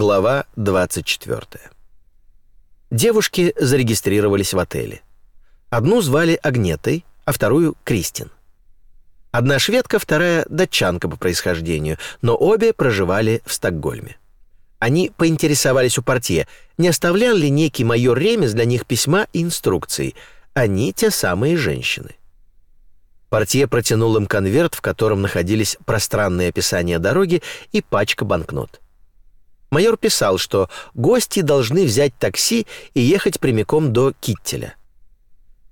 Глава 24. Девушки зарегистрировались в отеле. Одну звали Агнетой, а вторую — Кристин. Одна шведка, вторая — датчанка по происхождению, но обе проживали в Стокгольме. Они поинтересовались у портье, не оставлял ли некий майор Ремес для них письма и инструкций. Они те самые женщины. Портье протянул им конверт, в котором находились пространные описания дороги и пачка банкнот. Майор писал, что гости должны взять такси и ехать прямиком до Киттеля.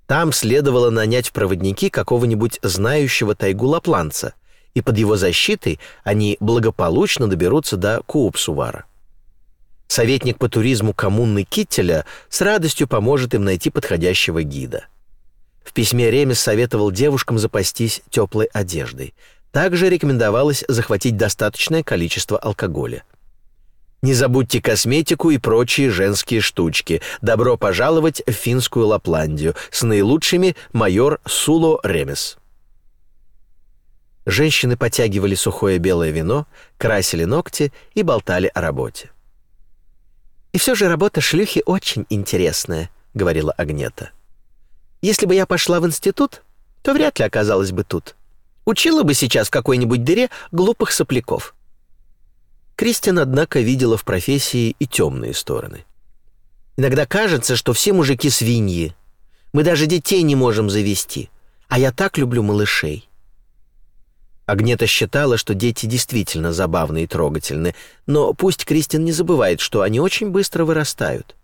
Там следовало нанять в проводники какого-нибудь знающего тайгу лапланца, и под его защитой они благополучно доберутся до Куупсувара. Советник по туризму коммуны Киттеля с радостью поможет им найти подходящего гида. В письме Ремес советовал девушкам запастись теплой одеждой. Также рекомендовалось захватить достаточное количество алкоголя. Не забудьте косметику и прочие женские штучки. Добро пожаловать в финскую Лапландию. С наилучшими майор Суло Ремес. Женщины потягивали сухое белое вино, красили ногти и болтали о работе. «И все же работа шлюхи очень интересная», — говорила Агнета. «Если бы я пошла в институт, то вряд ли оказалась бы тут. Учила бы сейчас в какой-нибудь дыре глупых сопляков. Кристин, однако, видела в профессии и темные стороны. «Иногда кажется, что все мужики свиньи. Мы даже детей не можем завести. А я так люблю малышей». Агнета считала, что дети действительно забавны и трогательны, но пусть Кристин не забывает, что они очень быстро вырастают.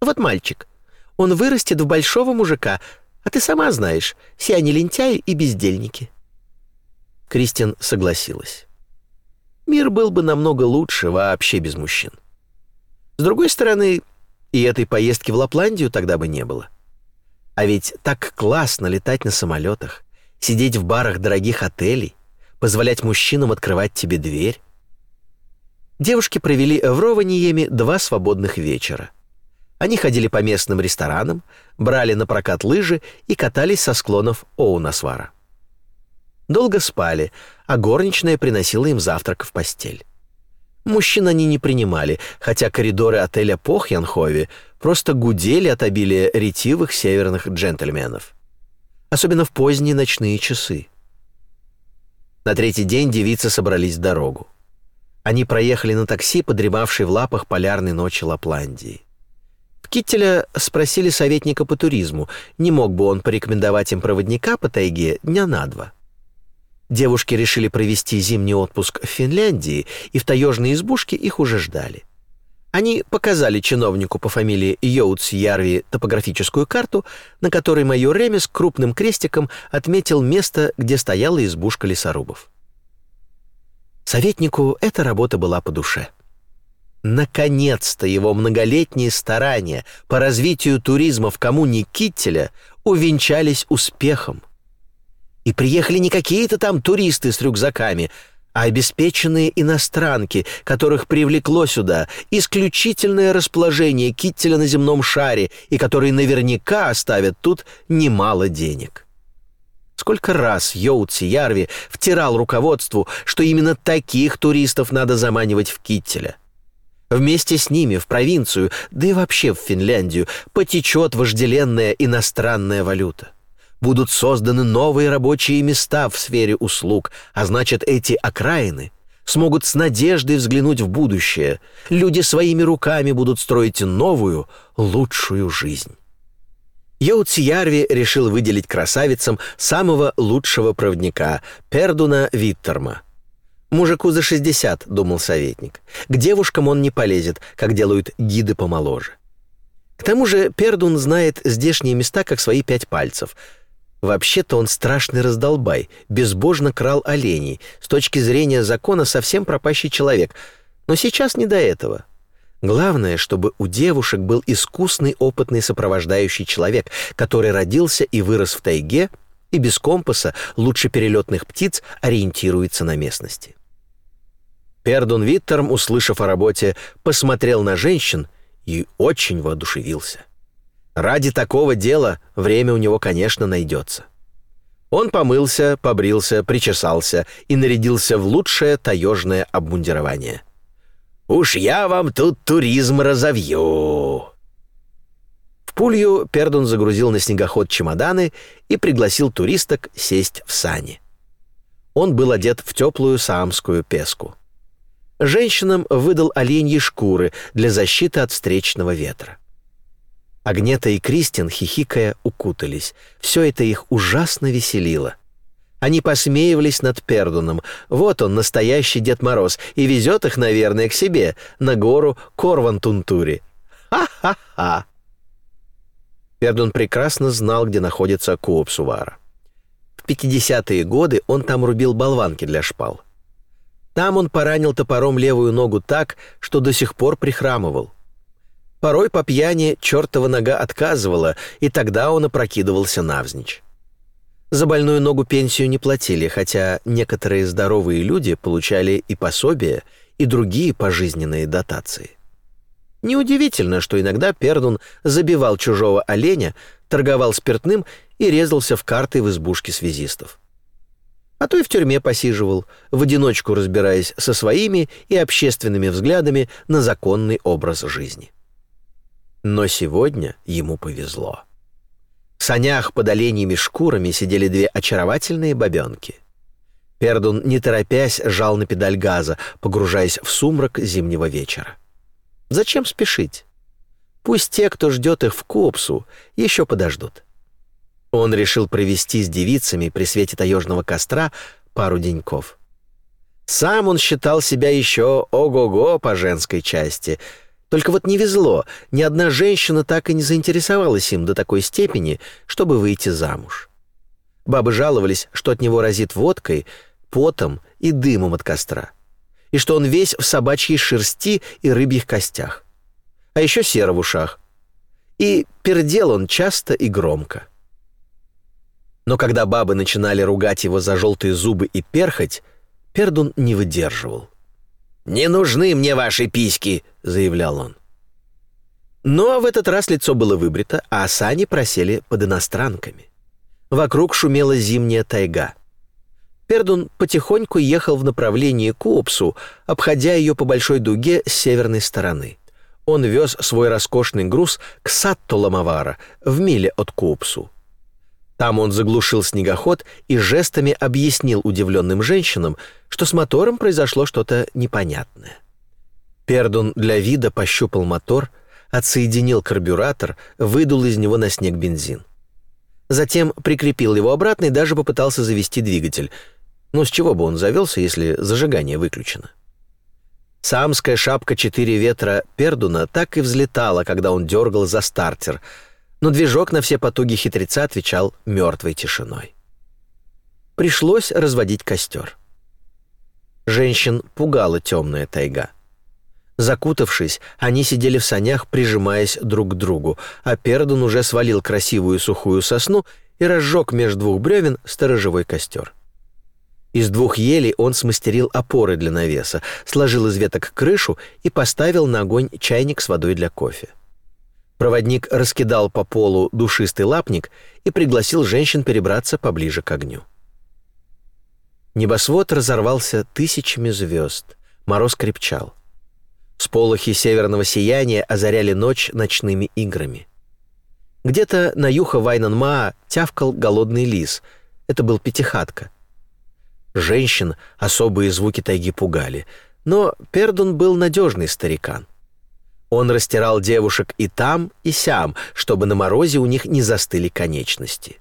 «Вот мальчик. Он вырастет в большого мужика, а ты сама знаешь, все они лентяи и бездельники». Кристин согласилась мир был бы намного лучше вообще без мужчин. С другой стороны, и этой поездки в Лапландию тогда бы не было. А ведь так классно летать на самолетах, сидеть в барах дорогих отелей, позволять мужчинам открывать тебе дверь. Девушки провели в Рованиеме два свободных вечера. Они ходили по местным ресторанам, брали на прокат лыжи и катались со склонов Оунасвара. Долго спали, а горничная приносила им завтрак в постель. Мужчин они не принимали, хотя коридоры отеля Похьянхове просто гудели от обилия ретивых северных джентльменов. Особенно в поздние ночные часы. На третий день девицы собрались в дорогу. Они проехали на такси, подремавшей в лапах полярной ночи Лапландии. В Киттеля спросили советника по туризму, не мог бы он порекомендовать им проводника по тайге дня на два. Девушки решили провести зимний отпуск в Финляндии, и в таежной избушке их уже ждали. Они показали чиновнику по фамилии Йоутс Ярви топографическую карту, на которой майор Ремес крупным крестиком отметил место, где стояла избушка лесорубов. Советнику эта работа была по душе. Наконец-то его многолетние старания по развитию туризма в коммуне Киттеля увенчались успехом. И приехали не какие-то там туристы с рюкзаками, а обеспеченные иностранки, которых привлекло сюда исключительное расположение Киттеля на земном шаре и которые наверняка оставят тут немало денег. Сколько раз Йоутси Ярви втирал руководству, что именно таких туристов надо заманивать в Киттеля. Вместе с ними в провинцию, да и вообще в Финляндию, потечет вожделенная иностранная валюта будут созданы новые рабочие места в сфере услуг, а значит, эти окраины смогут с надеждой взглянуть в будущее. Люди своими руками будут строить новую, лучшую жизнь. Йоутсиярви решил выделить красавицам самого лучшего проводника — Пердуна Виттерма. «Мужику за 60», — думал советник. «К девушкам он не полезет, как делают гиды помоложе». К тому же Пердун знает здешние места как свои пять пальцев — Вообще-то он страшный раздолбай, безбожно крал оленей, с точки зрения закона совсем пропащий человек. Но сейчас не до этого. Главное, чтобы у девушек был искусный, опытный сопровождающий человек, который родился и вырос в тайге и без компаса, лучше перелетных птиц, ориентируется на местности. Пердун Виттерм, услышав о работе, посмотрел на женщин и очень воодушевился. — Ради такого дела время у него, конечно, найдется. Он помылся, побрился, причесался и нарядился в лучшее таежное обмундирование. Уж я вам тут туризм разовью». В Пулью Пердун загрузил на снегоход чемоданы и пригласил туристок сесть в сани. Он был одет в теплую саамскую песку. Женщинам выдал оленьи шкуры для защиты от встречного ветра. Агнета и Кристин, хихикая, укутались. Все это их ужасно веселило. Они посмеивались над Пердуном. Вот он, настоящий Дед Мороз, и везет их, наверное, к себе, на гору Корвантунтури. Ха-ха-ха! Пердун прекрасно знал, где находится Куопсувара. В 50-е годы он там рубил болванки для шпал. Там он поранил топором левую ногу так, что до сих пор прихрамывал. Порой по пьяни чертова нога отказывала, и тогда он опрокидывался навзничь. За больную ногу пенсию не платили, хотя некоторые здоровые люди получали и пособия, и другие пожизненные дотации. Неудивительно, что иногда Пердун забивал чужого оленя, торговал спиртным и резался в карты в избушке связистов. А то и в тюрьме посиживал, в одиночку разбираясь со своими и общественными взглядами на законный образ жизни. Но сегодня ему повезло. В санях под оленьими шкурами сидели две очаровательные бабенки. Пердун, не торопясь, жал на педаль газа, погружаясь в сумрак зимнего вечера. Зачем спешить? Пусть те, кто ждет их в Копсу, еще подождут. Он решил провести с девицами при свете таежного костра пару деньков. Сам он считал себя еще ого-го по женской части — только вот не везло, ни одна женщина так и не заинтересовалась им до такой степени, чтобы выйти замуж. Бабы жаловались, что от него разит водкой, потом и дымом от костра, и что он весь в собачьей шерсти и рыбьих костях, а еще сера в ушах. И пердел он часто и громко. Но когда бабы начинали ругать его за желтые зубы и перхоть, Пердун не выдерживал. «Не нужны мне ваши письки», — заявлял он. Но в этот раз лицо было выбрито, а сани просели под иностранками. Вокруг шумела зимняя тайга. Пердун потихоньку ехал в направлении Куопсу, обходя ее по большой дуге с северной стороны. Он вез свой роскошный груз к Сатту-Ламавара, в миле от Куопсу. Там он заглушил снегоход и жестами объяснил удивленным женщинам, что с мотором произошло что-то непонятное. Пердун для вида пощупал мотор, отсоединил карбюратор, выдул из него на снег бензин. Затем прикрепил его обратно и даже попытался завести двигатель. Но с чего бы он завелся, если зажигание выключено? Самская шапка «Четыре ветра» Пердуна так и взлетала, когда он дергал за стартер — но движок на все потуги хитреца отвечал мертвой тишиной. Пришлось разводить костер. Женщин пугала темная тайга. Закутавшись, они сидели в санях, прижимаясь друг к другу, а Пердун уже свалил красивую сухую сосну и разжег между двух бревен сторожевой костер. Из двух елей он смастерил опоры для навеса, сложил из веток крышу и поставил на огонь чайник с водой для кофе. Проводник раскидал по полу душистый лапник и пригласил женщин перебраться поближе к огню. Небосвод разорвался тысячами звезд, мороз крепчал. Сполохи северного сияния озаряли ночь ночными играми. Где-то на юха Вайнанмаа тявкал голодный лис. Это был пятихатка. Женщин особые звуки тайги пугали, но Пердун был надежный старикан. Он растирал девушек и там, и сям, чтобы на морозе у них не застыли конечности.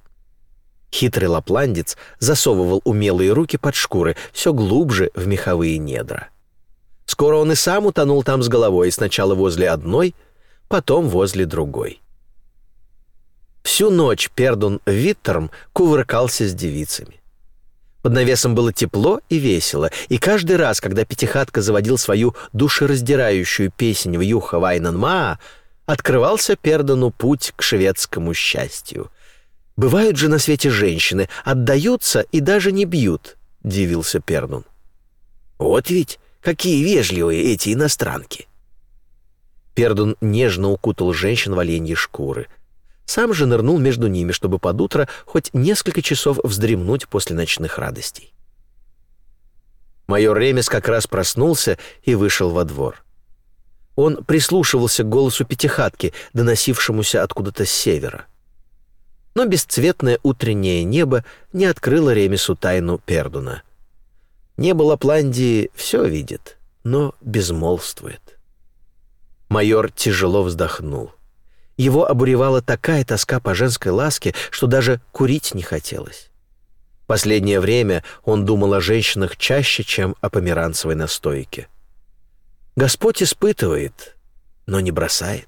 Хитрый лапландец засовывал умелые руки под шкуры все глубже в меховые недра. Скоро он и сам утонул там с головой, сначала возле одной, потом возле другой. Всю ночь Пердун Виттерм кувыркался с девицами. Под навесом было тепло и весело, и каждый раз, когда Пятихатка заводил свою душераздирающую песнь в Юха Вайнанмаа, открывался Пердану путь к шведскому счастью. «Бывают же на свете женщины, отдаются и даже не бьют», — дивился Пердун. «Вот ведь какие вежливые эти иностранки!» Пердун нежно укутал женщин в оленьи шкуры — сам же нырнул между ними, чтобы под утро хоть несколько часов вздремнуть после ночных радостей. Майор Ремес как раз проснулся и вышел во двор. Он прислушивался к голосу пятихатки, доносившемуся откуда-то с севера. Но бесцветное утреннее небо не открыло Ремесу тайну Пердуна. Небо Лапландии все видит, но безмолвствует. Майор тяжело вздохнул. Его обуревала такая тоска по женской ласке, что даже курить не хотелось. Последнее время он думал о женщинах чаще, чем о померанцевой настойке. Господь испытывает, но не бросает.